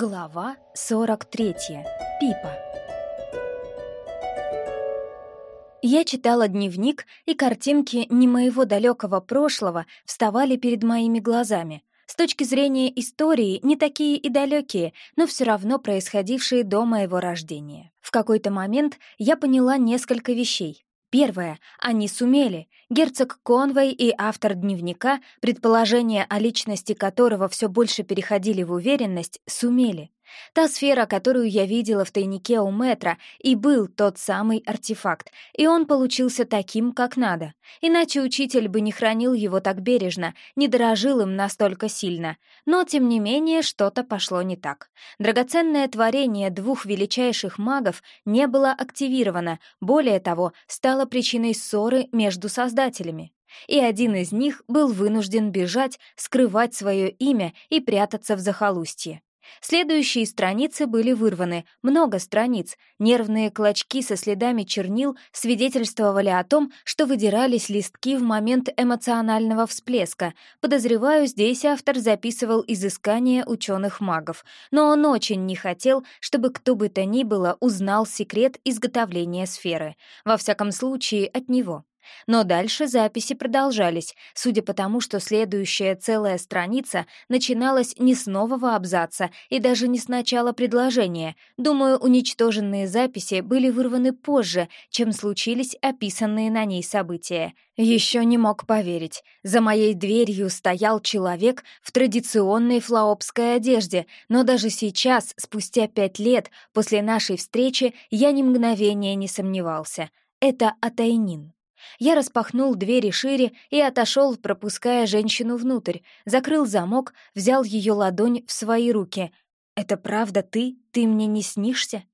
Глава 43. Пипа. Я читала дневник, и картинки не моего далекого прошлого вставали перед моими глазами. С точки зрения истории, не такие и далекие, но все равно происходившие до моего рождения. В какой-то момент я поняла несколько вещей. Первое. Они сумели. Герцог Конвей и автор дневника, предположения о личности которого все больше переходили в уверенность, сумели. Та сфера, которую я видела в тайнике у Метра, и был тот самый артефакт, и он получился таким, как надо. Иначе учитель бы не хранил его так бережно, не дорожил им настолько сильно. Но, тем не менее, что-то пошло не так. Драгоценное творение двух величайших магов не было активировано, более того, стало причиной ссоры между создателями. И один из них был вынужден бежать, скрывать свое имя и прятаться в захолустье. Следующие страницы были вырваны, много страниц. Нервные клочки со следами чернил свидетельствовали о том, что выдирались листки в момент эмоционального всплеска. Подозреваю, здесь автор записывал изыскания ученых-магов. Но он очень не хотел, чтобы кто бы то ни было узнал секрет изготовления сферы. Во всяком случае, от него. Но дальше записи продолжались, судя по тому, что следующая целая страница начиналась не с нового абзаца и даже не с начала предложения. Думаю, уничтоженные записи были вырваны позже, чем случились описанные на ней события. Еще не мог поверить. За моей дверью стоял человек в традиционной флаопской одежде, но даже сейчас, спустя пять лет после нашей встречи, я ни мгновения не сомневался. Это Атайнин. Я распахнул двери шире и отошел, пропуская женщину внутрь, закрыл замок, взял ее ладонь в свои руки. «Это правда ты? Ты мне не снишься?»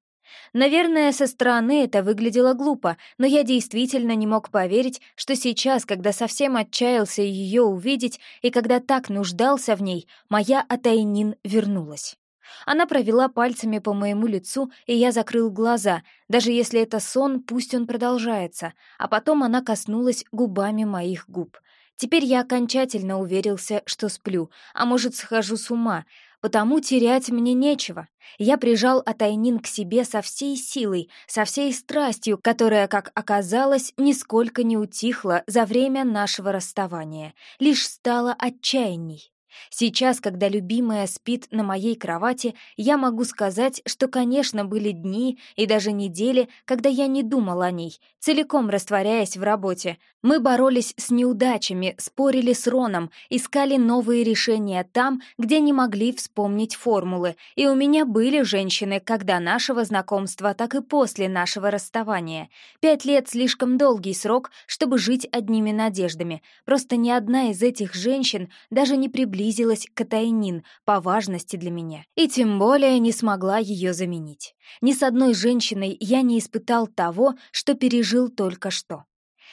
Наверное, со стороны это выглядело глупо, но я действительно не мог поверить, что сейчас, когда совсем отчаялся ее увидеть и когда так нуждался в ней, моя Атайнин вернулась. Она провела пальцами по моему лицу, и я закрыл глаза. Даже если это сон, пусть он продолжается. А потом она коснулась губами моих губ. Теперь я окончательно уверился, что сплю, а может, схожу с ума, потому терять мне нечего. Я прижал Атайнин к себе со всей силой, со всей страстью, которая, как оказалось, нисколько не утихла за время нашего расставания, лишь стала отчаянней. Сейчас, когда любимая спит на моей кровати, я могу сказать, что, конечно, были дни и даже недели, когда я не думал о ней, целиком растворяясь в работе. Мы боролись с неудачами, спорили с Роном, искали новые решения там, где не могли вспомнить формулы, и у меня были женщины до нашего знакомства, так и после нашего расставания. Пять лет — слишком долгий срок, чтобы жить одними надеждами. Просто ни одна из этих женщин даже не приблизилась приблизилась к Тайнин по важности для меня, и тем более не смогла ее заменить. Ни с одной женщиной я не испытал того, что пережил только что.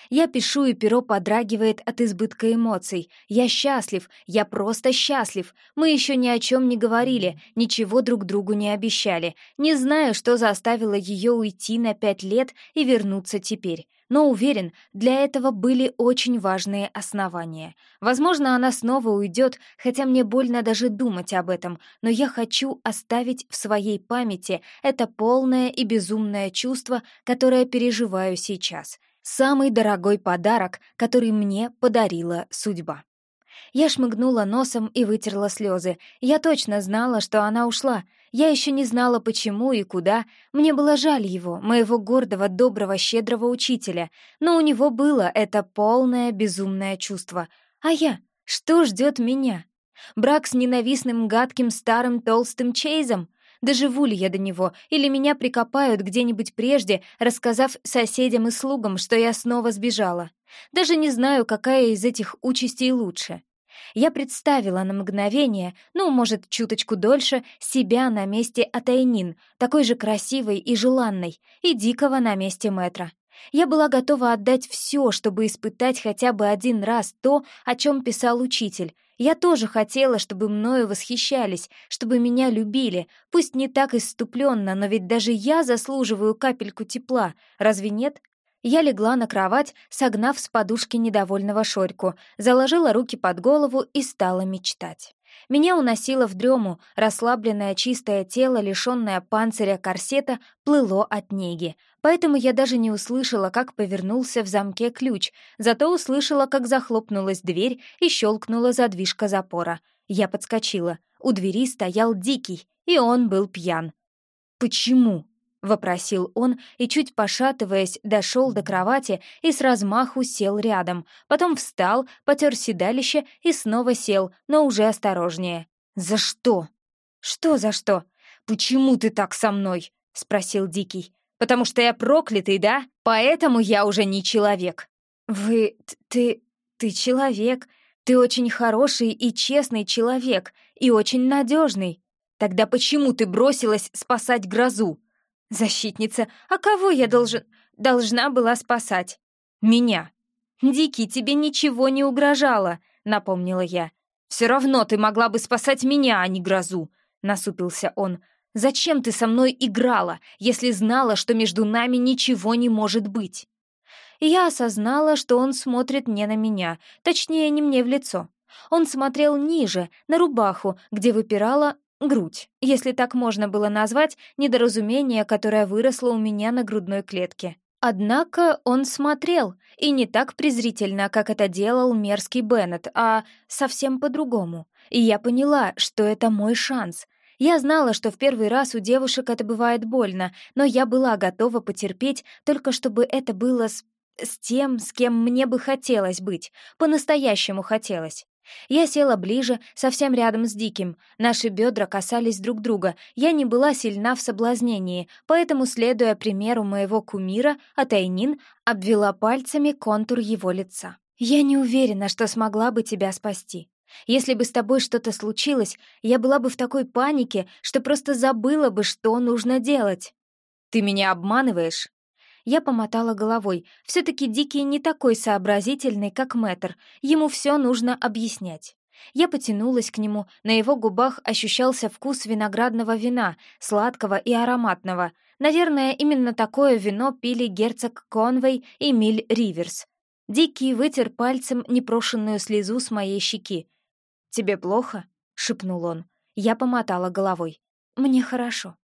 Я пишу, и перо подрагивает от избытка эмоций. Я счастлив, я просто счастлив. Мы еще ни о чем не говорили, ничего друг другу не обещали. Не знаю, что заставило ее уйти на пять лет и вернуться теперь. Но уверен, для этого были очень важные основания. Возможно, она снова уйдет, хотя мне больно даже думать об этом, но я хочу оставить в своей памяти это полное и безумное чувство, которое переживаю сейчас — Самый дорогой подарок, который мне подарила судьба. Я шмыгнула носом и вытерла слезы. Я точно знала, что она ушла. Я еще не знала, почему и куда. Мне было жаль его, моего гордого, доброго, щедрого учителя. Но у него было это полное безумное чувство. А я? Что ждет меня? Брак с ненавистным, гадким, старым, толстым Чейзом? Доживу ли я до него, или меня прикопают где-нибудь прежде, рассказав соседям и слугам, что я снова сбежала. Даже не знаю, какая из этих участей лучше. Я представила на мгновение, ну, может, чуточку дольше, себя на месте Атайнин, такой же красивой и желанной, и дикого на месте Метра. Я была готова отдать все, чтобы испытать хотя бы один раз то, о чем писал учитель, я тоже хотела, чтобы мною восхищались, чтобы меня любили, пусть не так иступленно, но ведь даже я заслуживаю капельку тепла, разве нет? Я легла на кровать, согнав с подушки недовольного Шорьку, заложила руки под голову и стала мечтать. Меня уносило в дрему, расслабленное чистое тело, лишённое панциря корсета, плыло от неги. Поэтому я даже не услышала, как повернулся в замке ключ, зато услышала, как захлопнулась дверь и щелкнула задвижка запора. Я подскочила. У двери стоял Дикий, и он был пьян. «Почему?» — вопросил он и, чуть пошатываясь, дошел до кровати и с размаху сел рядом. Потом встал, потер седалище и снова сел, но уже осторожнее. «За что?» «Что за что? Почему ты так со мной?» — спросил Дикий. «Потому что я проклятый, да? Поэтому я уже не человек». «Вы... ты... ты человек. Ты очень хороший и честный человек, и очень надежный. Тогда почему ты бросилась спасать грозу?» «Защитница, а кого я должен... должна была спасать?» «Меня». «Дикий, тебе ничего не угрожало», — напомнила я. «Все равно ты могла бы спасать меня, а не грозу», — насупился он. «Зачем ты со мной играла, если знала, что между нами ничего не может быть?» Я осознала, что он смотрит не на меня, точнее, не мне в лицо. Он смотрел ниже, на рубаху, где выпирала грудь, если так можно было назвать недоразумение, которое выросло у меня на грудной клетке. Однако он смотрел, и не так презрительно, как это делал мерзкий Беннет, а совсем по-другому. И я поняла, что это мой шанс. Я знала, что в первый раз у девушек это бывает больно, но я была готова потерпеть, только чтобы это было с... с тем, с кем мне бы хотелось быть, по-настоящему хотелось. Я села ближе, совсем рядом с Диким. Наши бедра касались друг друга. Я не была сильна в соблазнении, поэтому, следуя примеру моего кумира, Атайнин обвела пальцами контур его лица. «Я не уверена, что смогла бы тебя спасти. Если бы с тобой что-то случилось, я была бы в такой панике, что просто забыла бы, что нужно делать». «Ты меня обманываешь?» Я помотала головой. Все-таки Дикий не такой сообразительный, как Мэтр. Ему все нужно объяснять. Я потянулась к нему, на его губах ощущался вкус виноградного вина, сладкого и ароматного. Наверное, именно такое вино пили герцог Конвей и Миль Риверс. Дикий вытер пальцем непрошенную слезу с моей щеки. «Тебе плохо?» — шепнул он. Я помотала головой. «Мне хорошо».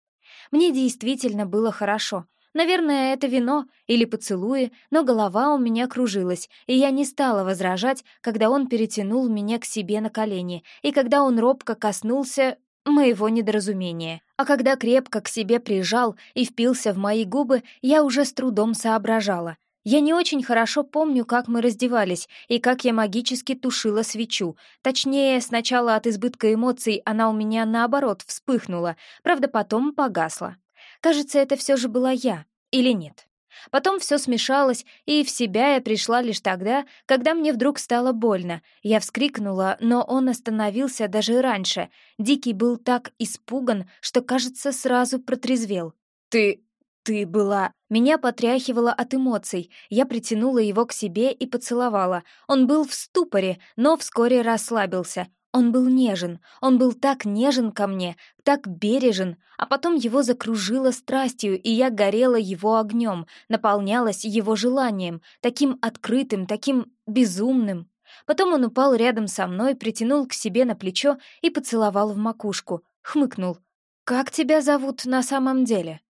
Мне действительно было хорошо, Наверное, это вино или поцелуи, но голова у меня кружилась, и я не стала возражать, когда он перетянул меня к себе на колени, и когда он робко коснулся моего недоразумения. А когда крепко к себе прижал и впился в мои губы, я уже с трудом соображала. Я не очень хорошо помню, как мы раздевались и как я магически тушила свечу. Точнее, сначала от избытка эмоций она у меня наоборот вспыхнула, правда, потом погасла. Кажется, это все же была я, или нет? Потом все смешалось, и в себя я пришла лишь тогда, когда мне вдруг стало больно. Я вскрикнула, но он остановился даже раньше. Дикий был так испуган, что, кажется, сразу протрезвел. «Ты... ты была...» Меня потряхивало от эмоций. Я притянула его к себе и поцеловала. Он был в ступоре, но вскоре расслабился. Он был нежен, он был так нежен ко мне, так бережен, а потом его закружило страстью, и я горела его огнем, наполнялась его желанием, таким открытым, таким безумным. Потом он упал рядом со мной, притянул к себе на плечо и поцеловал в макушку, хмыкнул. «Как тебя зовут на самом деле?»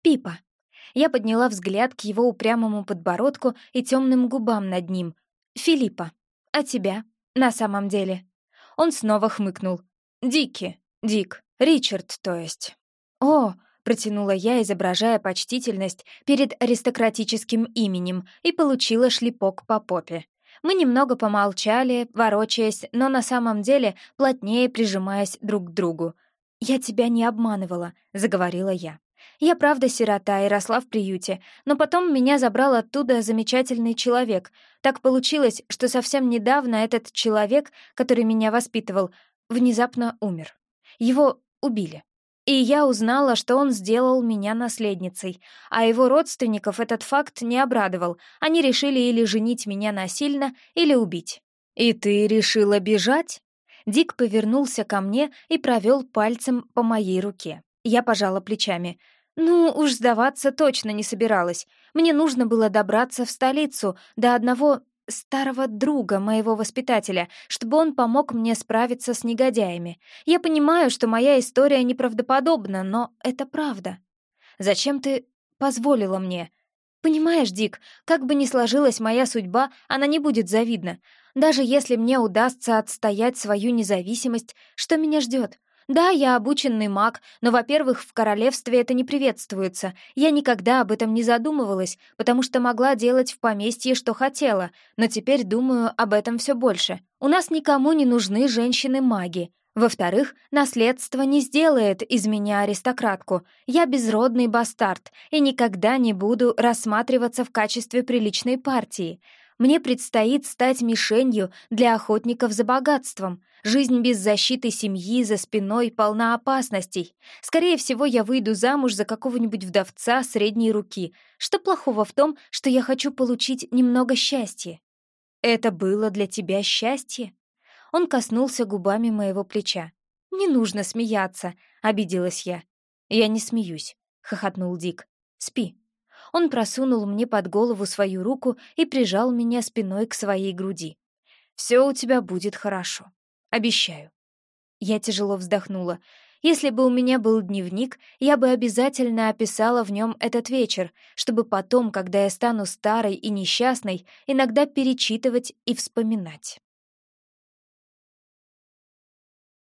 «Пипа». Я подняла взгляд к его упрямому подбородку и темным губам над ним. «Филиппа. А тебя? На самом деле?» Он снова хмыкнул. «Дики. Дик. Ричард, то есть». «О!» — протянула я, изображая почтительность перед аристократическим именем, и получила шлепок по попе. Мы немного помолчали, ворочаясь, но на самом деле плотнее прижимаясь друг к другу. «Я тебя не обманывала», — заговорила я. Я правда сирота и росла в приюте, но потом меня забрал оттуда замечательный человек. Так получилось, что совсем недавно этот человек, который меня воспитывал, внезапно умер. Его убили. И я узнала, что он сделал меня наследницей, а его родственников этот факт не обрадовал. Они решили или женить меня насильно, или убить. «И ты решила бежать?» Дик повернулся ко мне и провел пальцем по моей руке. Я пожала плечами. Ну, уж сдаваться точно не собиралась. Мне нужно было добраться в столицу до одного старого друга моего воспитателя, чтобы он помог мне справиться с негодяями. Я понимаю, что моя история неправдоподобна, но это правда. Зачем ты позволила мне? Понимаешь, Дик, как бы ни сложилась моя судьба, она не будет завидна. Даже если мне удастся отстоять свою независимость, что меня ждет? Да, я обученный маг, но, во-первых, в королевстве это не приветствуется. Я никогда об этом не задумывалась, потому что могла делать в поместье, что хотела, но теперь думаю об этом все больше. У нас никому не нужны женщины-маги. Во-вторых, наследство не сделает из меня аристократку. Я безродный бастард и никогда не буду рассматриваться в качестве приличной партии. Мне предстоит стать мишенью для охотников за богатством. Жизнь без защиты семьи за спиной полна опасностей. Скорее всего, я выйду замуж за какого-нибудь вдовца средней руки. Что плохого в том, что я хочу получить немного счастья? Это было для тебя счастье? Он коснулся губами моего плеча. «Не нужно смеяться», — обиделась я. «Я не смеюсь», — хохотнул Дик. «Спи». Он просунул мне под голову свою руку и прижал меня спиной к своей груди. «Все у тебя будет хорошо. Обещаю». Я тяжело вздохнула. Если бы у меня был дневник, я бы обязательно описала в нем этот вечер, чтобы потом, когда я стану старой и несчастной, иногда перечитывать и вспоминать.